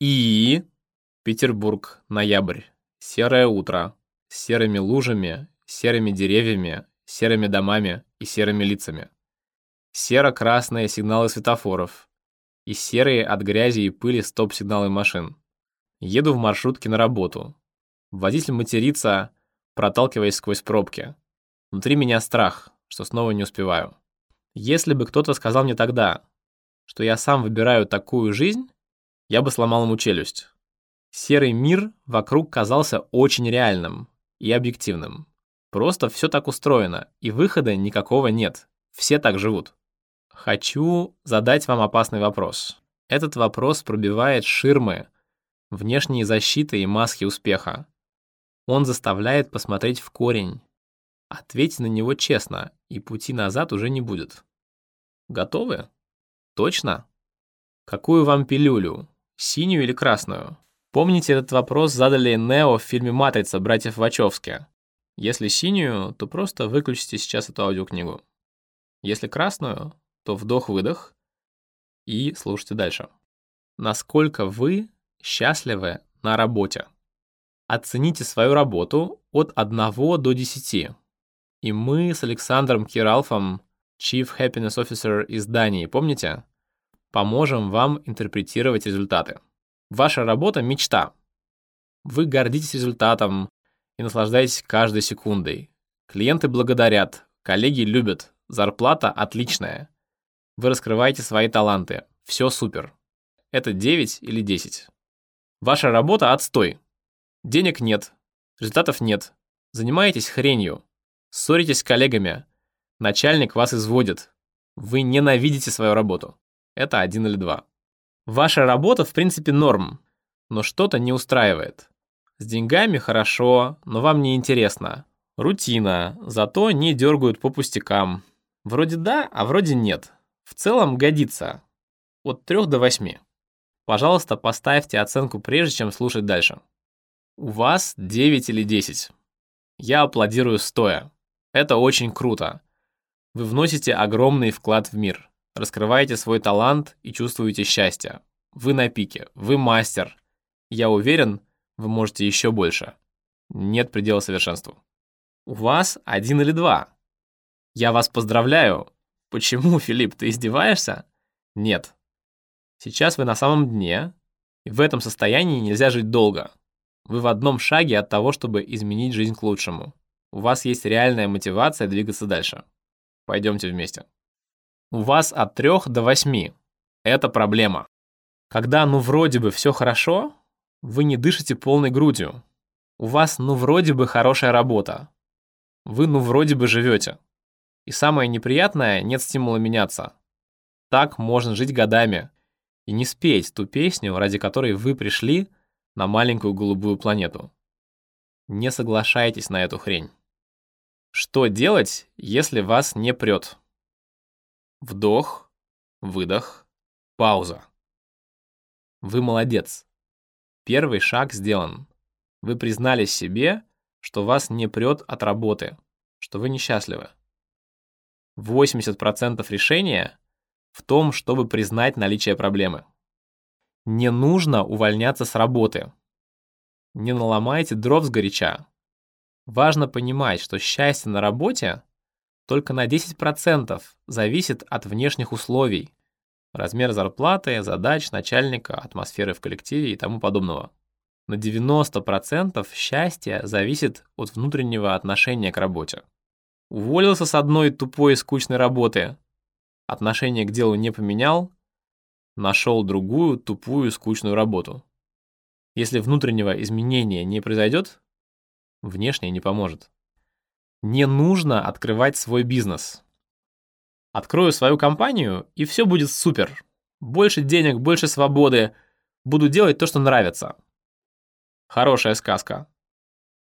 И Петербург, ноябрь. Серое утро. С серыми лужами, серыми деревьями, серыми домами и серыми лицами. Серо-красные сигналы светофоров. И серые от грязи и пыли стоп-сигналы машин. Еду в маршрутке на работу. Водитель матерится, проталкиваясь сквозь пробки. Внутри меня страх, что снова не успеваю. Если бы кто-то сказал мне тогда, что я сам выбираю такую жизнь, я бы сломал ему челюсть. Серый мир вокруг казался очень реальным и объективным. Просто все так устроено, и выхода никакого нет. Все так живут. Хочу задать вам опасный вопрос. Этот вопрос пробивает ширмы, внешние защиты и маски успеха. Он заставляет посмотреть в корень. Ответьте на него честно, и пути назад уже не будет. Готовы? Точно? Какую вам пилюлю? Синюю или красную? Помните, этот вопрос задали Нео в фильме «Матрица» братьев Вачовски. Если синюю, то просто выключите сейчас эту аудиокнигу. Если красную, то вдох-выдох и слушайте дальше. Насколько вы счастливы на работе? Оцените свою работу от 1 до 10. И мы с Александром Киралфом, Chief Happiness Officer из Дании, помните? Поможем вам интерпретировать результаты. Ваша работа – мечта. Вы гордитесь результатом и наслаждаетесь каждой секундой. Клиенты благодарят, коллеги любят, зарплата отличная. Вы раскрываете свои таланты. Все супер. Это 9 или 10. Ваша работа – отстой. Денег нет, результатов нет. Занимаетесь хренью. Ссоритесь с коллегами. Начальник вас изводит. Вы ненавидите свою работу. Это один или два. Ваша работа, в принципе, норм, но что-то не устраивает. С деньгами хорошо, но вам не интересно. Рутина, зато не дергают по пустякам. Вроде да, а вроде нет. В целом годится. От 3 до 8. Пожалуйста, поставьте оценку прежде, чем слушать дальше. У вас 9 или 10. Я аплодирую стоя. Это очень круто. Вы вносите огромный вклад в мир раскрываете свой талант и чувствуете счастье. Вы на пике, вы мастер. Я уверен, вы можете еще больше. Нет предела совершенству. У вас один или два. Я вас поздравляю. Почему, Филипп, ты издеваешься? Нет. Сейчас вы на самом дне, и в этом состоянии нельзя жить долго. Вы в одном шаге от того, чтобы изменить жизнь к лучшему. У вас есть реальная мотивация двигаться дальше. Пойдемте вместе. У вас от 3 до 8. Это проблема. Когда ну вроде бы все хорошо, вы не дышите полной грудью. У вас ну вроде бы хорошая работа. Вы ну вроде бы живете. И самое неприятное, нет стимула меняться. Так можно жить годами и не спеть ту песню, ради которой вы пришли на маленькую голубую планету. Не соглашайтесь на эту хрень. Что делать, если вас не прет? Вдох, выдох, пауза. Вы молодец. Первый шаг сделан. Вы признали себе, что вас не прет от работы, что вы несчастливы. 80% решения в том, чтобы признать наличие проблемы. Не нужно увольняться с работы. Не наломайте дров сгоряча. Важно понимать, что счастье на работе только на 10% зависит от внешних условий. Размер зарплаты, задач, начальника, атмосферы в коллективе и тому подобного. На 90% счастье зависит от внутреннего отношения к работе. Уволился с одной тупой и скучной работы, отношение к делу не поменял, нашел другую тупую и скучную работу. Если внутреннего изменения не произойдет, внешнее не поможет. Не нужно открывать свой бизнес. Открою свою компанию, и все будет супер. Больше денег, больше свободы. Буду делать то, что нравится. Хорошая сказка.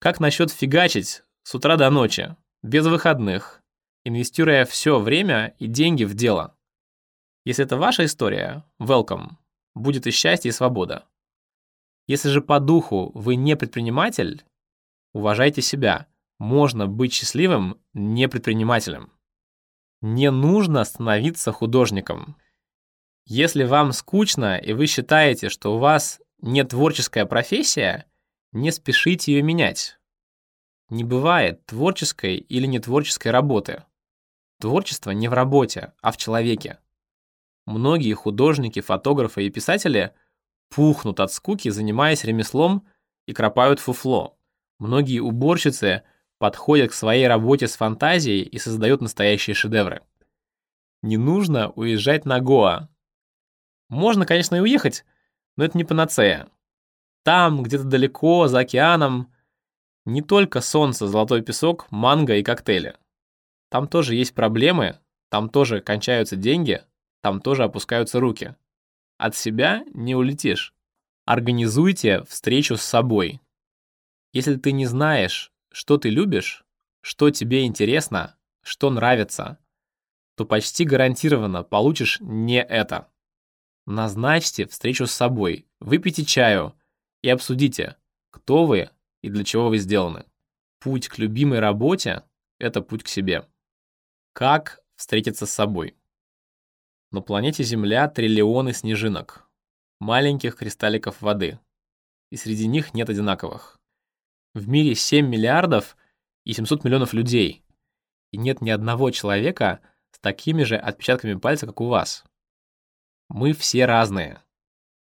Как насчет фигачить с утра до ночи, без выходных, инвестируя все время и деньги в дело? Если это ваша история, welcome. Будет и счастье, и свобода. Если же по духу вы не предприниматель, уважайте себя – можно быть счастливым не предпринимателем. Не нужно становиться художником. Если вам скучно и вы считаете, что у вас не творческая профессия, не спешите ее менять. Не бывает творческой или нетворческой работы. Творчество не в работе, а в человеке. Многие художники, фотографы и писатели пухнут от скуки, занимаясь ремеслом и кропают фуфло. Многие уборщицы подходят к своей работе с фантазией и создают настоящие шедевры. Не нужно уезжать на Гоа. Можно, конечно, и уехать, но это не панацея. Там, где-то далеко, за океаном, не только солнце, золотой песок, манго и коктейли. Там тоже есть проблемы, там тоже кончаются деньги, там тоже опускаются руки. От себя не улетишь. Организуйте встречу с собой. Если ты не знаешь, что ты любишь, что тебе интересно, что нравится, то почти гарантированно получишь не это. Назначьте встречу с собой, выпейте чаю и обсудите, кто вы и для чего вы сделаны. Путь к любимой работе – это путь к себе. Как встретиться с собой? На планете Земля триллионы снежинок, маленьких кристалликов воды, и среди них нет одинаковых. В мире 7 миллиардов и 700 миллионов людей, и нет ни одного человека с такими же отпечатками пальца, как у вас. Мы все разные.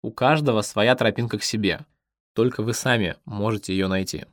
У каждого своя тропинка к себе. Только вы сами можете ее найти.